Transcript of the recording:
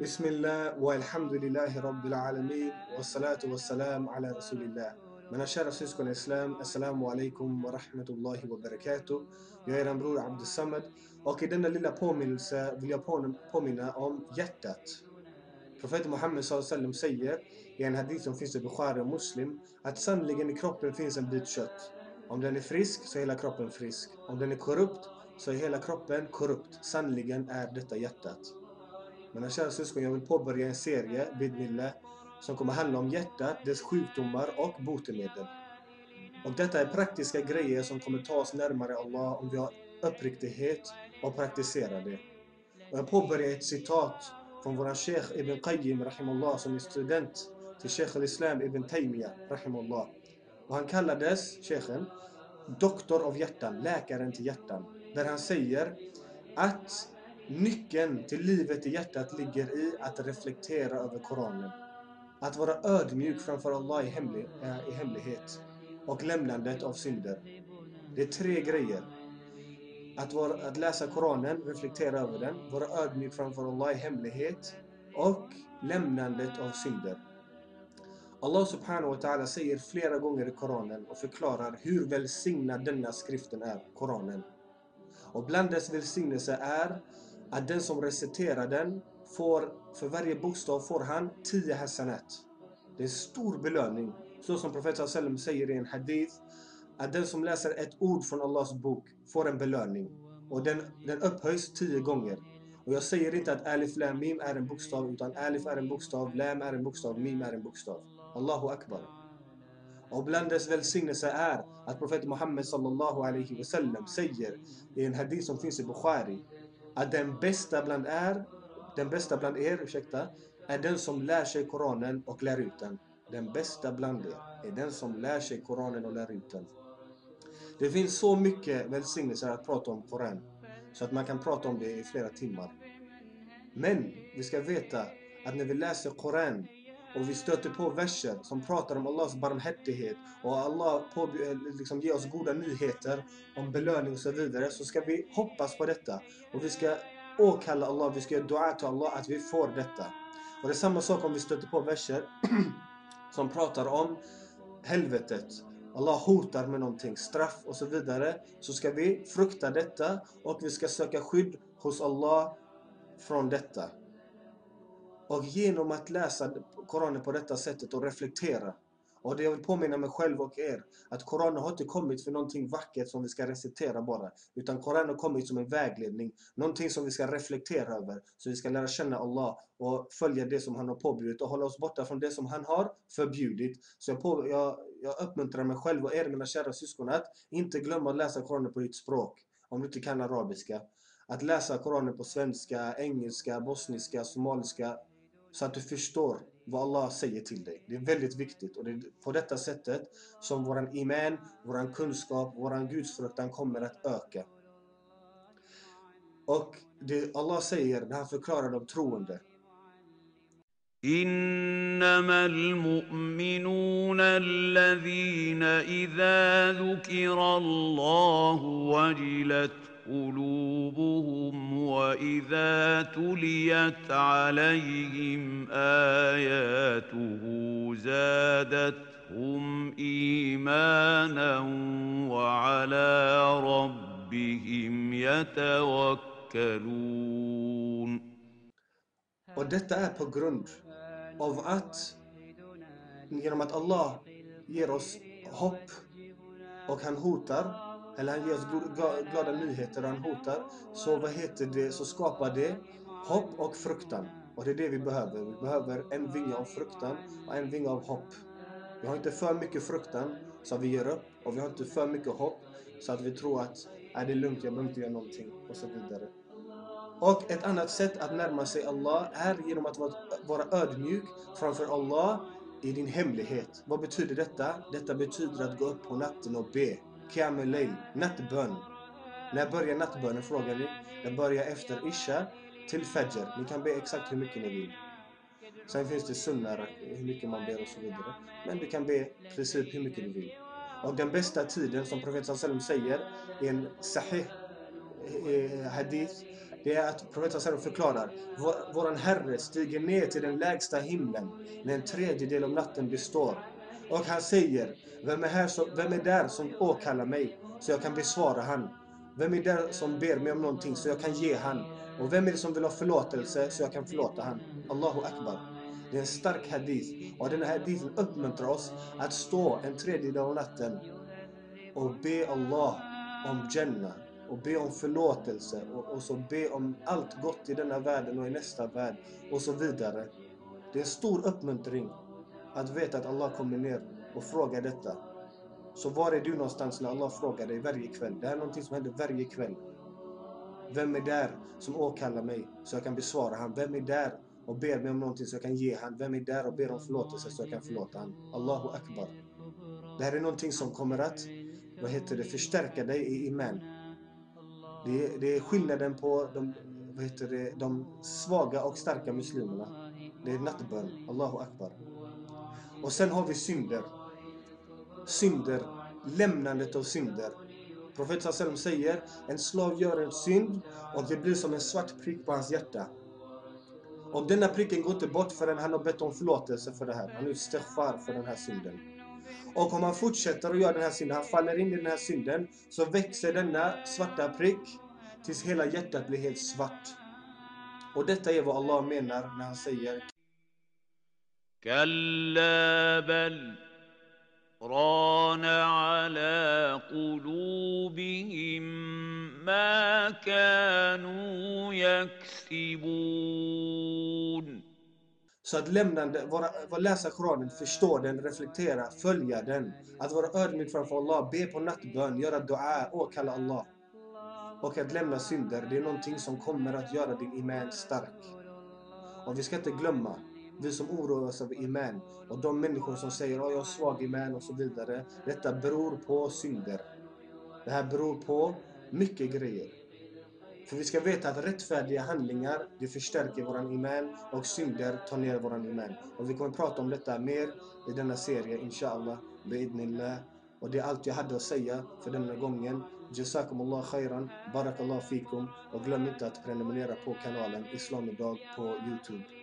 بسم الله والحمد لله رب العالمين والصلاة والسلام على رسول الله Mina kära syskon i Islam, Assalamu alaikum wa rahmatullahi wa barakatuh. Jag är er bror Abdussamad och i denna lilla påminnelse vill jag påminna om hjärtat. Profeten Muhammed sallam säger i en hadith som finns i Bukhari och Muslim att sannoliken i kroppen finns en bit kött. Om den är frisk så är hela kroppen frisk. Om den är korrupt så är hela kroppen korrupt. Sannoliken är detta hjärtat. Mina kära syskon, jag vill påbörja en serie, Bidmille, som kommer handla om hjärtat, dess sjukdomar och botemedel. Och detta är praktiska grejer som kommer ta oss närmare Allah om vi har uppriktighet och praktiserar det. Och jag påbörjar ett citat från våran Sheikh Ibn Qayyim Rahimullah som är student till Sheikh al-Islam Ibn Taymiyyah Rahimullah. Och han kallades, Sheikhen, doktor av hjärtan, läkaren till hjärtan. Där han säger att nyckeln till livet i hjärtat ligger i att reflektera över Koranen. Att vara ödmjuk framför Allah i, hemlig, äh, i hemlighet och lämnandet av synder. Det är tre grejer. Att, vara, att läsa Koranen, reflektera över den, vara ödmjuk framför Allah i hemlighet och lämnandet av synder. Allah subhanahu wa ta'ala säger flera gånger i Koranen och förklarar hur välsignad denna skriften är, Koranen. Och bland dess välsignelse är att den som reciterar den får, för varje bokstav får han 10 hasanat. Det är en stor belöning. Så som profeten sallam säger i en hadith, att den som läser ett ord från Allahs bok får en belöning. Och den, den upphöjs 10 gånger. Och jag säger inte att alif, lam, mim är en bokstav, utan alif är en bokstav, lam är en bokstav, mim är en bokstav. Allahu akbar. Och bland dess välsignelse är att profeten Muhammed sallallahu alaihi wasallam säger i en hadith som finns i Bukhari att den bästa bland er, den bästa bland er, ursäkta, är den som lär sig Koranen och lär ut den. Den bästa bland er är den som lär sig Koranen och lär ut den. Det finns så mycket välsignelser att prata om Koran så att man kan prata om det i flera timmar. Men vi ska veta att när vi läser Koran och vi stöter på verser som pratar om Allahs barmhärtighet och Allah på, eh, liksom ger oss goda nyheter om belöning och så vidare så ska vi hoppas på detta och vi ska åkalla Allah, vi ska göra dua till Allah att vi får detta. Och det är samma sak om vi stöter på verser som pratar om helvetet. Allah hotar med någonting, straff och så vidare. Så ska vi frukta detta och vi ska söka skydd hos Allah från detta. Och genom att läsa Koranen på detta sättet och reflektera. Och det jag vill påminna mig själv och er. Att Koranen har inte kommit för någonting vackert som vi ska recitera bara. Utan Koranen har kommit som en vägledning. Någonting som vi ska reflektera över. Så vi ska lära känna Allah och följa det som han har påbjudit. Och hålla oss borta från det som han har förbjudit. Så jag, på, jag, jag uppmuntrar mig själv och er mina kära syskon att inte glömma att läsa Koranen på ditt språk. Om du inte kan arabiska. Att läsa Koranen på svenska, engelska, bosniska, somaliska, så att du förstår vad Allah säger till dig. Det är väldigt viktigt och det är på detta sättet som våran iman, våran kunskap, våran gudsfruktan kommer att öka. Och det Allah säger när han förklarar de troende. إنما المؤمنون الذين إذا ذكر الله وجلت قلوبهم واذا تليت عليهم اياته زادتهم ايمانا وعلى ربهم يتوكلون Och detta är på grund av att genom att Allah ger oss hopp och han hotar eller han ger oss glada nyheter och han hotar, så vad heter det, så skapar det hopp och fruktan. Och det är det vi behöver. Vi behöver en vinge av fruktan och en vinge av hopp. Vi har inte för mycket fruktan så att vi ger upp och vi har inte för mycket hopp så att vi tror att är det är lugnt, jag behöver inte göra någonting och så vidare. Och ett annat sätt att närma sig Allah är genom att vara ödmjuk framför Allah i din hemlighet. Vad betyder detta? Detta betyder att gå upp på natten och be. Qiyam nattbön. När börjar nattbönen frågar ni? Den börjar efter Isha till Fajr. Ni kan be exakt hur mycket ni vill. Sen finns det sunnar, hur mycket man ber och så vidare. Men du kan be i princip hur mycket du vill. Och den bästa tiden som profeten sallam säger i en sahih eh, hadith det är att profeten Sallam förklarar vår, våran Herre stiger ner till den lägsta himlen när en tredjedel av natten består. Och han säger, vem är, här som, vem är där som åkallar mig så jag kan besvara han? Vem är där som ber mig om någonting så jag kan ge han? Och vem är det som vill ha förlåtelse så jag kan förlåta han? Allahu Akbar. Det är en stark hadith och den här hadithen uppmuntrar oss att stå en tredjedel av natten och be Allah om Jannah och be om förlåtelse och, och så be om allt gott i denna världen och i nästa värld och så vidare. Det är en stor uppmuntring att veta att Allah kommer ner och frågar detta. Så var är du någonstans när Allah frågar dig varje kväll? Det här är någonting som händer varje kväll. Vem är där som åkallar mig så jag kan besvara han? Vem är där och ber mig om någonting så jag kan ge han? Vem är där och ber om förlåtelse så jag kan förlåta han? Allahu Akbar. Det här är någonting som kommer att vad heter det, förstärka dig i iman. Det är, det är skillnaden på de, vad heter det, de svaga och starka muslimerna. Det är nattbön. Allahu Akbar. Och sen har vi synder. Synder. Lämnandet av synder. Profeten Sallam säger en slav gör en synd och det blir som en svart prick på hans hjärta. Och denna pricken går inte bort förrän han har bett om förlåtelse för det här. Han är istighfar för den här synden. Och om han fortsätter att göra den här synden, han faller in i den här synden, så växer denna svarta prick tills hela hjärtat blir helt svart. Och detta är vad Allah menar när han säger كلا بل ران على قلوبهم ما كانوا يكسبون Så att lämnande, vara, vara läsa Koranen, förstå den, reflektera, följa den. Att vara ödmjuk framför Allah, be på nattbön, göra dua, åkalla Allah. Och att lämna synder, det är någonting som kommer att göra din iman stark. Och vi ska inte glömma, vi som oroar oss över iman och de människor som säger att jag är svag iman och så vidare. Detta beror på synder. Det här beror på mycket grejer. För vi ska veta att rättfärdiga handlingar, det förstärker våran iman och synder tar ner våran iman. Och vi kommer prata om detta mer i denna serie, inshallah, bi'idnillah. Och det är allt jag hade att säga för denna gången. Jazakumullah khairan, barakallah fikum. Och glöm inte att prenumerera på kanalen Islam idag på Youtube.